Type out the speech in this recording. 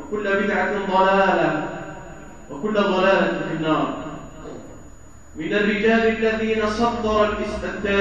وكل بدعة ضلالة وكل ضلالة في النار. من الرجال الذين سطر التاريخ